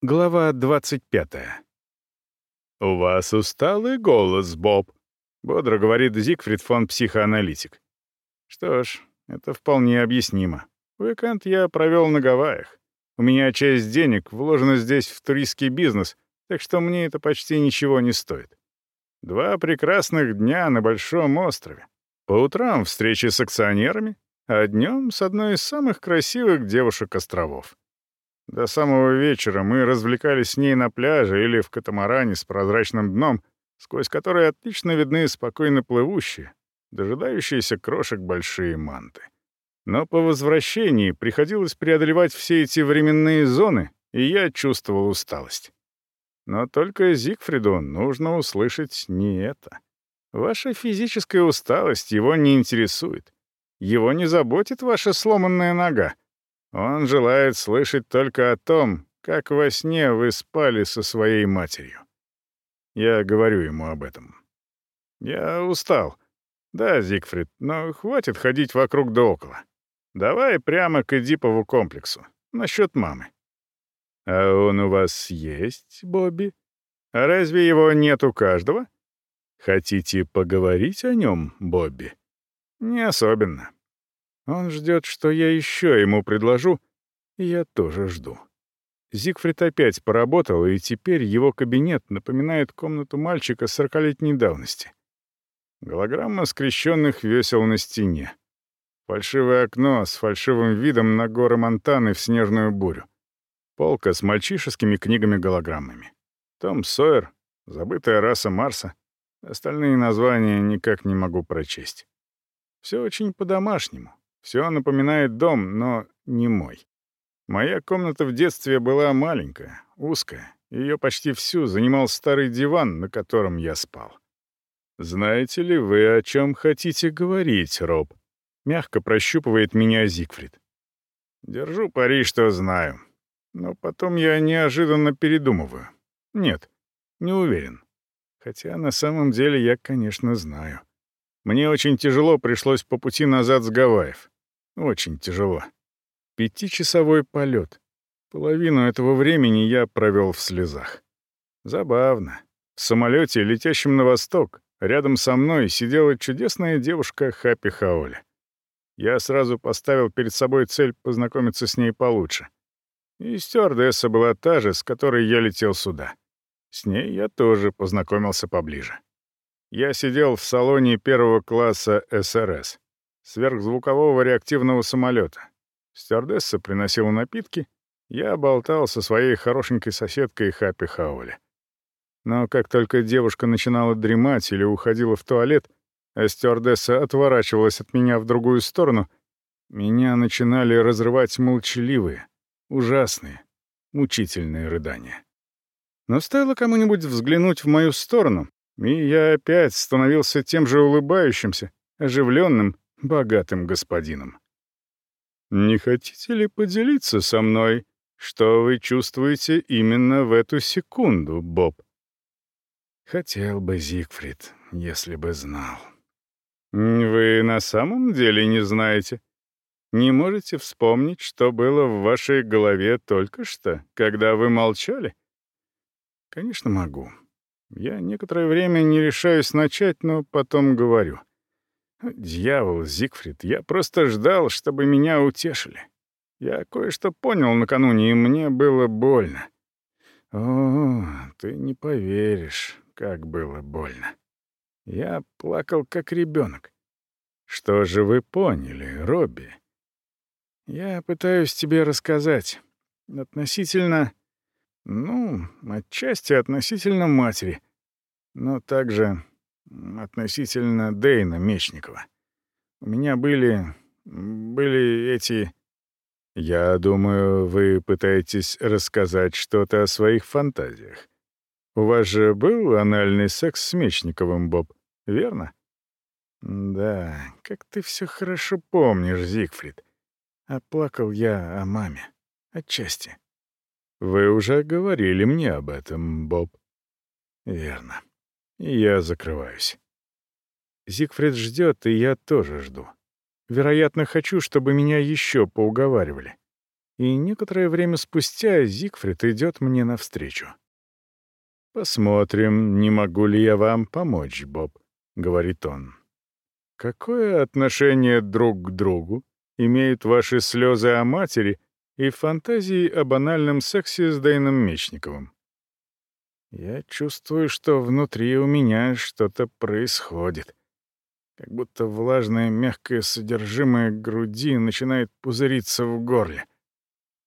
Глава 25. «У вас усталый голос, Боб», — бодро говорит Зигфрид фон психоаналитик. Что ж, это вполне объяснимо. Уикенд я провел на Гавайях. У меня часть денег вложена здесь в туристский бизнес, так что мне это почти ничего не стоит. Два прекрасных дня на Большом острове. По утрам встречи с акционерами, а днем с одной из самых красивых девушек островов. До самого вечера мы развлекались с ней на пляже или в катамаране с прозрачным дном, сквозь который отлично видны спокойно плывущие, дожидающиеся крошек большие манты. Но по возвращении приходилось преодолевать все эти временные зоны, и я чувствовал усталость. Но только Зигфриду нужно услышать не это. Ваша физическая усталость его не интересует. Его не заботит ваша сломанная нога. Он желает слышать только о том, как во сне вы спали со своей матерью. Я говорю ему об этом. Я устал. Да, Зигфрид, но хватит ходить вокруг да около. Давай прямо к Эдипову комплексу. Насчет мамы. А он у вас есть, Бобби? А разве его нет у каждого? Хотите поговорить о нем, Бобби? Не особенно. Он ждет, что я еще ему предложу, и я тоже жду. Зигфрид опять поработал, и теперь его кабинет напоминает комнату мальчика сорокалетней давности. Голограмма скрещенных весел на стене. Фальшивое окно с фальшивым видом на горы Монтаны в снежную бурю. Полка с мальчишескими книгами-голограммами. Том Сойер, забытая раса Марса. Остальные названия никак не могу прочесть. Все очень по-домашнему. Все напоминает дом, но не мой. Моя комната в детстве была маленькая, узкая. Ее почти всю занимал старый диван, на котором я спал. «Знаете ли вы, о чем хотите говорить, Роб?» Мягко прощупывает меня Зигфрид. Держу пари, что знаю. Но потом я неожиданно передумываю. Нет, не уверен. Хотя на самом деле я, конечно, знаю. Мне очень тяжело пришлось по пути назад с Гавайев. Очень тяжело. Пятичасовой полет. Половину этого времени я провел в слезах. Забавно. В самолете, летящем на восток, рядом со мной сидела чудесная девушка Хаппи Хаоли. Я сразу поставил перед собой цель познакомиться с ней получше. И стюардесса была та же, с которой я летел сюда. С ней я тоже познакомился поближе. Я сидел в салоне первого класса СРС, сверхзвукового реактивного самолета. Стюардесса приносила напитки, я болтал со своей хорошенькой соседкой Хаппи Хаули. Но как только девушка начинала дремать или уходила в туалет, а стюардесса отворачивалась от меня в другую сторону, меня начинали разрывать молчаливые, ужасные, мучительные рыдания. Но стоило кому-нибудь взглянуть в мою сторону, и я опять становился тем же улыбающимся, оживленным, богатым господином. «Не хотите ли поделиться со мной, что вы чувствуете именно в эту секунду, Боб?» Хотел бы Зигфрид, если бы знал. Вы на самом деле не знаете? Не можете вспомнить, что было в вашей голове только что, когда вы молчали? Конечно, могу. Я некоторое время не решаюсь начать, но потом говорю. Дьявол, Зигфрид, я просто ждал, чтобы меня утешили. Я кое-что понял накануне, и мне было больно. О, ты не поверишь, как было больно. Я плакал, как ребенок. Что же вы поняли, Робби? Я пытаюсь тебе рассказать. Относительно ну, отчасти относительно матери, но также относительно Дейна Мечникова. У меня были... были эти... Я думаю, вы пытаетесь рассказать что-то о своих фантазиях. У вас же был анальный секс с Мечниковым, Боб, верно? Да, как ты все хорошо помнишь, Зигфрид. А я о маме. Отчасти. Вы уже говорили мне об этом, Боб. Верно. Я закрываюсь. Зигфрид ждет, и я тоже жду. Вероятно, хочу, чтобы меня еще поуговаривали. и некоторое время спустя Зигфрид идет мне навстречу. «Посмотрим, не могу ли я вам помочь, Боб», — говорит он. «Какое отношение друг к другу имеют ваши слезы о матери и фантазии о банальном сексе с Дэйном Мечниковым?» Я чувствую, что внутри у меня что-то происходит. Как будто влажное мягкое содержимое груди начинает пузыриться в горле.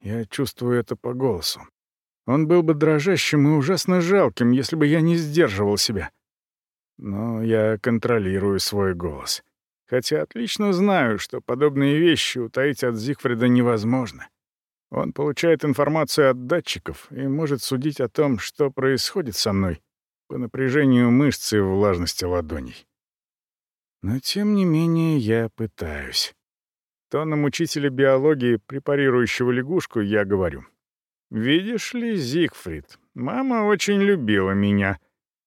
Я чувствую это по голосу. Он был бы дрожащим и ужасно жалким, если бы я не сдерживал себя. Но я контролирую свой голос. Хотя отлично знаю, что подобные вещи утаить от Зигфрида невозможно. Он получает информацию от датчиков и может судить о том, что происходит со мной по напряжению мышц и влажности ладоней. Но тем не менее я пытаюсь. Тоном учителя биологии, препарирующего лягушку, я говорю. «Видишь ли, Зигфрид, мама очень любила меня.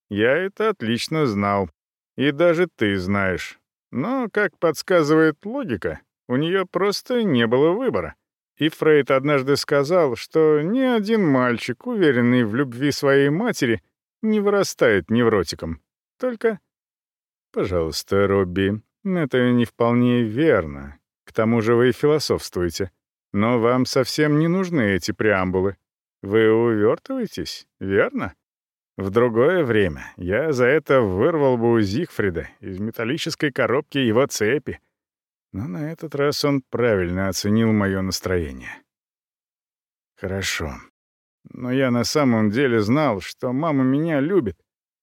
Я это отлично знал. И даже ты знаешь. Но, как подсказывает логика, у нее просто не было выбора. И Фрейд однажды сказал, что ни один мальчик, уверенный в любви своей матери, не вырастает невротиком. Только... Пожалуйста, Робби, это не вполне верно. К тому же вы философствуете. Но вам совсем не нужны эти преамбулы. Вы увертываетесь, верно? В другое время я за это вырвал бы у Зигфрида из металлической коробки его цепи, но на этот раз он правильно оценил мое настроение. Хорошо. Но я на самом деле знал, что мама меня любит.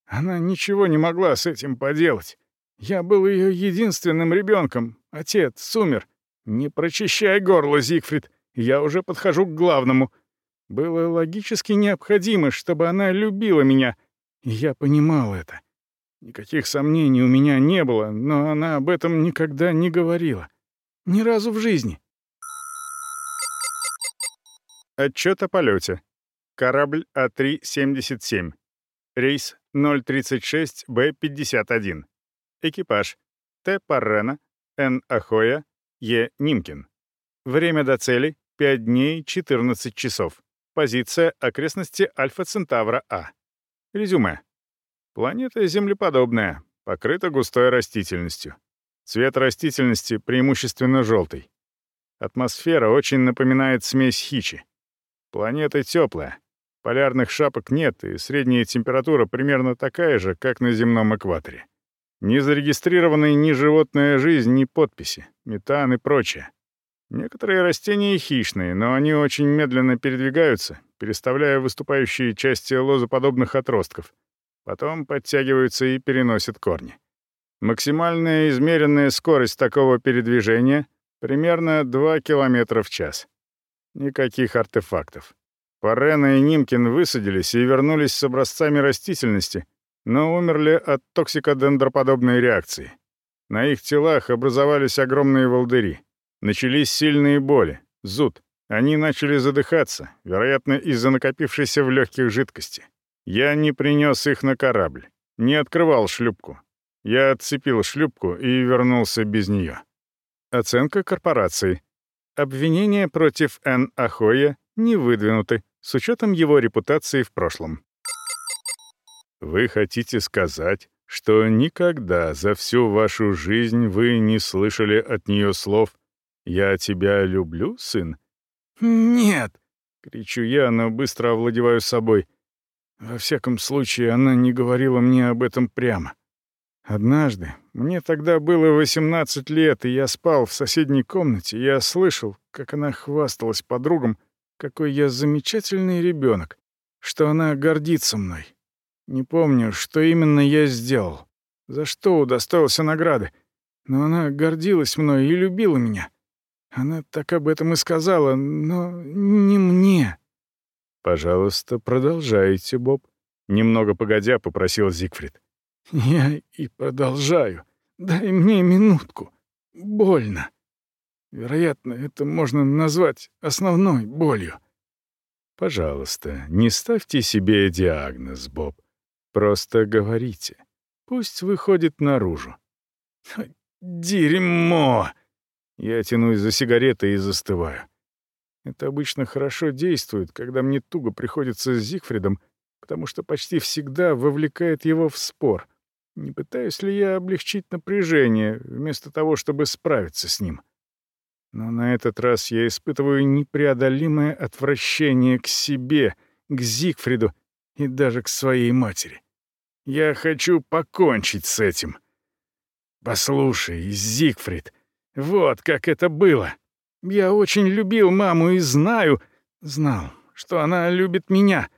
Она ничего не могла с этим поделать. Я был ее единственным ребенком. Отец умер. Не прочищай горло, Зигфрид. Я уже подхожу к главному. Было логически необходимо, чтобы она любила меня. И я понимал это. Никаких сомнений у меня не было, но она об этом никогда не говорила. Ни разу в жизни. Отчет о полете. Корабль А3-77. Рейс 036-Б-51. Экипаж. Т. Паррена, Н. Ахоя. Нимкин. Время до цели — 5 дней 14 часов. Позиция окрестности Альфа Центавра А. Резюме. Планета землеподобная, покрыта густой растительностью. Цвет растительности преимущественно желтый. Атмосфера очень напоминает смесь хичи. Планета теплая. Полярных шапок нет, и средняя температура примерно такая же, как на земном экваторе. Не зарегистрированы ни животная жизнь, ни подписи, метан и прочее. Некоторые растения хищные, но они очень медленно передвигаются, переставляя выступающие части лозоподобных отростков — Потом подтягиваются и переносят корни. Максимальная измеренная скорость такого передвижения — примерно 2 км в час. Никаких артефактов. Парена и Нимкин высадились и вернулись с образцами растительности, но умерли от токсикодендроподобной реакции. На их телах образовались огромные волдыри. Начались сильные боли, зуд. Они начали задыхаться, вероятно, из-за накопившейся в легких жидкости. Я не принес их на корабль, не открывал шлюпку. Я отцепил шлюпку и вернулся без нее. Оценка корпорации. Обвинения против Н. Ахоя не выдвинуты, с учетом его репутации в прошлом. Вы хотите сказать, что никогда за всю вашу жизнь вы не слышали от нее слов «Я тебя люблю, сын»? «Нет!» — кричу я, но быстро овладеваю собой. Во всяком случае, она не говорила мне об этом прямо. Однажды, мне тогда было 18 лет, и я спал в соседней комнате, я слышал, как она хвасталась подругам, какой я замечательный ребенок, что она гордится мной. Не помню, что именно я сделал, за что удостоился награды, но она гордилась мной и любила меня. Она так об этом и сказала, но не мне. «Пожалуйста, продолжайте, Боб», — немного погодя попросил Зигфрид. «Я и продолжаю. Дай мне минутку. Больно. Вероятно, это можно назвать основной болью». «Пожалуйста, не ставьте себе диагноз, Боб. Просто говорите. Пусть выходит наружу». «Дерьмо!» Я тянусь за сигаретой и застываю. Это обычно хорошо действует, когда мне туго приходится с Зигфридом, потому что почти всегда вовлекает его в спор. Не пытаюсь ли я облегчить напряжение, вместо того, чтобы справиться с ним? Но на этот раз я испытываю непреодолимое отвращение к себе, к Зигфриду и даже к своей матери. Я хочу покончить с этим. Послушай, Зигфрид, вот как это было. Я очень любил маму и знаю, знал, что она любит меня.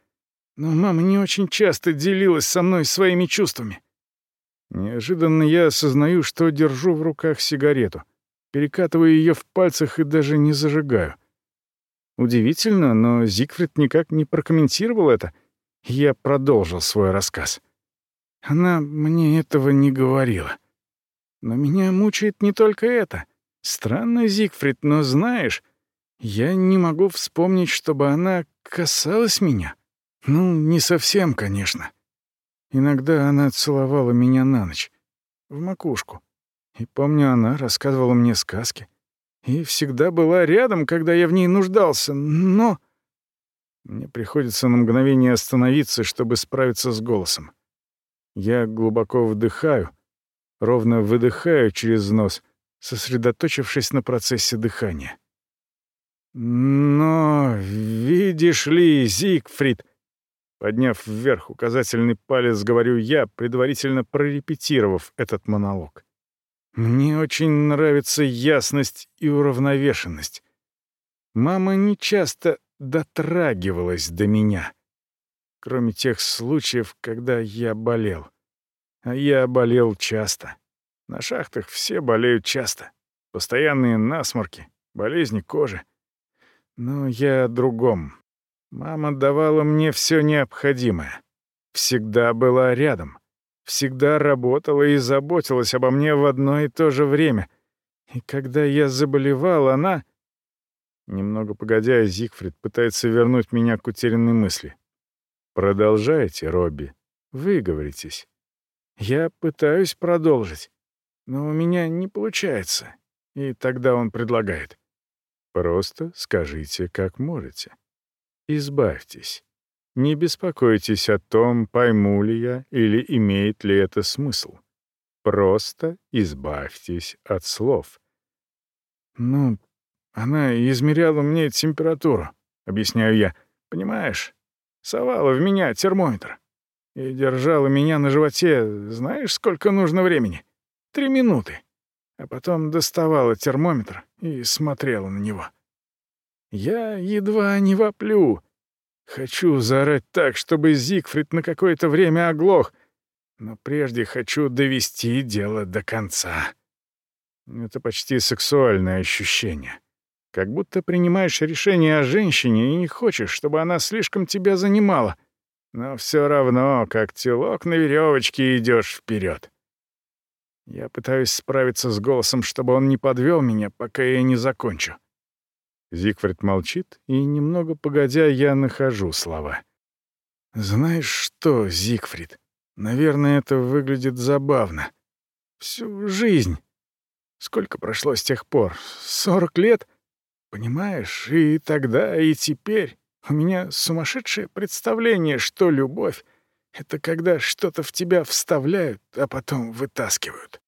Но мама не очень часто делилась со мной своими чувствами. Неожиданно я осознаю, что держу в руках сигарету. Перекатываю ее в пальцах и даже не зажигаю. Удивительно, но Зигфрид никак не прокомментировал это. Я продолжил свой рассказ. Она мне этого не говорила. Но меня мучает не только это. Странно, Зигфрид, но знаешь, я не могу вспомнить, чтобы она касалась меня. Ну, не совсем, конечно. Иногда она целовала меня на ночь, в макушку. И помню, она рассказывала мне сказки. И всегда была рядом, когда я в ней нуждался, но... Мне приходится на мгновение остановиться, чтобы справиться с голосом. Я глубоко вдыхаю, ровно выдыхаю через нос, сосредоточившись на процессе дыхания. «Но, видишь ли, Зигфрид...» Подняв вверх указательный палец, говорю я, предварительно прорепетировав этот монолог. «Мне очень нравится ясность и уравновешенность. Мама не часто дотрагивалась до меня, кроме тех случаев, когда я болел. А я болел часто. На шахтах все болеют часто. Постоянные насморки, болезни кожи. Но я о другом. Мама давала мне все необходимое. Всегда была рядом. Всегда работала и заботилась обо мне в одно и то же время. И когда я заболевал, она... Немного погодя, Зигфрид пытается вернуть меня к утерянной мысли. «Продолжайте, Робби. Выговоритесь. Я пытаюсь продолжить, но у меня не получается. И тогда он предлагает. Просто скажите, как можете. Избавьтесь. Не беспокойтесь о том, пойму ли я или имеет ли это смысл. Просто избавьтесь от слов. Ну, она измеряла мне температуру, объясняю я. Понимаешь, совала в меня термометр и держала меня на животе, знаешь, сколько нужно времени? Три минуты. А потом доставала термометр и смотрела на него. Я едва не воплю. Хочу заорать так, чтобы Зигфрид на какое-то время оглох, но прежде хочу довести дело до конца. Это почти сексуальное ощущение. Как будто принимаешь решение о женщине и не хочешь, чтобы она слишком тебя занимала — но все равно, как телок на веревочке идешь вперед. Я пытаюсь справиться с голосом, чтобы он не подвел меня, пока я не закончу. Зигфрид молчит, и немного погодя я нахожу слова. «Знаешь что, Зигфрид, наверное, это выглядит забавно. Всю жизнь. Сколько прошло с тех пор? Сорок лет? Понимаешь, и тогда, и теперь. У меня сумасшедшее представление, что любовь — это когда что-то в тебя вставляют, а потом вытаскивают.